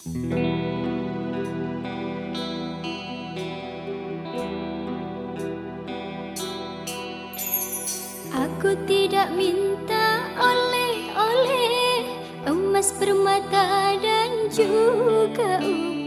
Aku tidak minta oleh-oleh Emas permata dan juga uang.